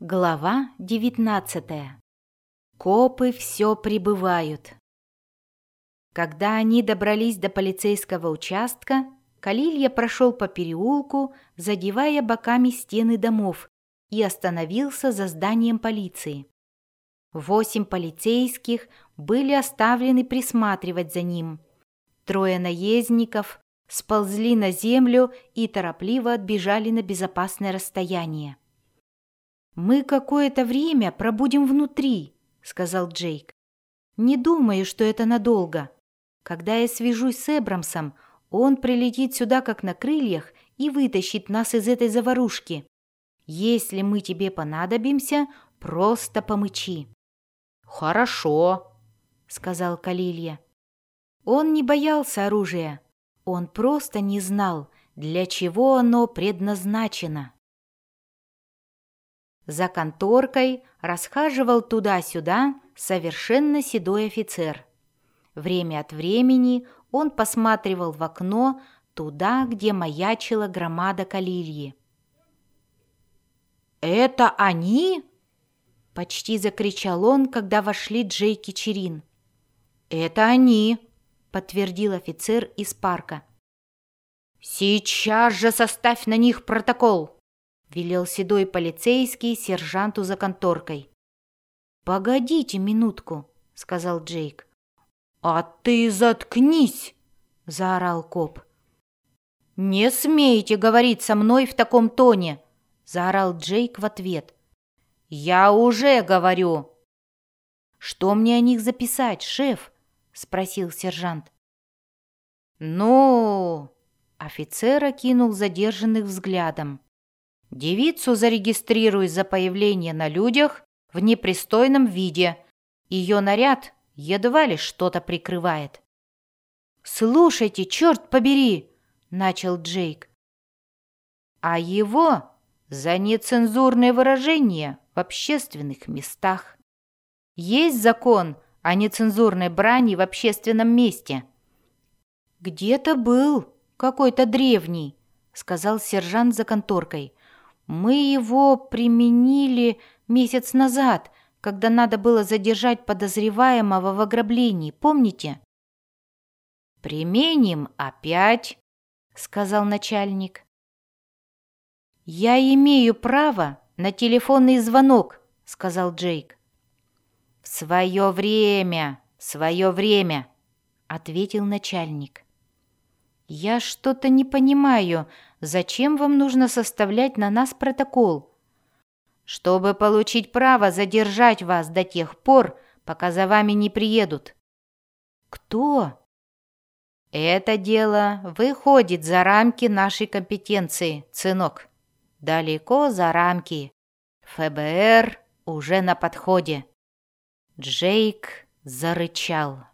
Глава 19 Копы все прибывают. Когда они добрались до полицейского участка, Калилья прошел по переулку, задевая боками стены домов, и остановился за зданием полиции. Восемь полицейских были оставлены присматривать за ним. Трое наездников сползли на землю и торопливо отбежали на безопасное расстояние. «Мы какое-то время пробудем внутри», — сказал Джейк. «Не думаю, что это надолго. Когда я свяжусь с Эбрамсом, он прилетит сюда как на крыльях и вытащит нас из этой заварушки. Если мы тебе понадобимся, просто помычи». «Хорошо», — сказал Калилья. Он не боялся оружия. Он просто не знал, для чего оно предназначено. За конторкой расхаживал туда-сюда совершенно седой офицер. Время от времени он посматривал в окно туда, где маячила громада Калильи. «Это они?» — почти закричал он, когда вошли Джейки Черин. «Это они!» — подтвердил офицер из парка. «Сейчас же составь на них протокол!» — велел седой полицейский сержанту за конторкой. «Погодите минутку», — сказал Джейк. «А ты заткнись!» — заорал коп. «Не смейте говорить со мной в таком тоне!» — заорал Джейк в ответ. «Я уже говорю!» «Что мне о них записать, шеф?» — спросил сержант. «Ну...» — офицер окинул задержанных взглядом. Девицу зарегистрируй за появление на людях в непристойном виде. Ее наряд едва ли что-то прикрывает. «Слушайте, черт побери!» — начал Джейк. «А его за нецензурные выражения в общественных местах. Есть закон о нецензурной брани в общественном месте». «Где-то был какой-то древний», — сказал сержант за конторкой. Мы его применили месяц назад, когда надо было задержать подозреваемого в ограблении, помните? «Применим опять», — сказал начальник. «Я имею право на телефонный звонок», — сказал Джейк. «В свое время, свое время», — ответил начальник. «Я что-то не понимаю. Зачем вам нужно составлять на нас протокол?» «Чтобы получить право задержать вас до тех пор, пока за вами не приедут». «Кто?» «Это дело выходит за рамки нашей компетенции, сынок. Далеко за рамки. ФБР уже на подходе». Джейк зарычал.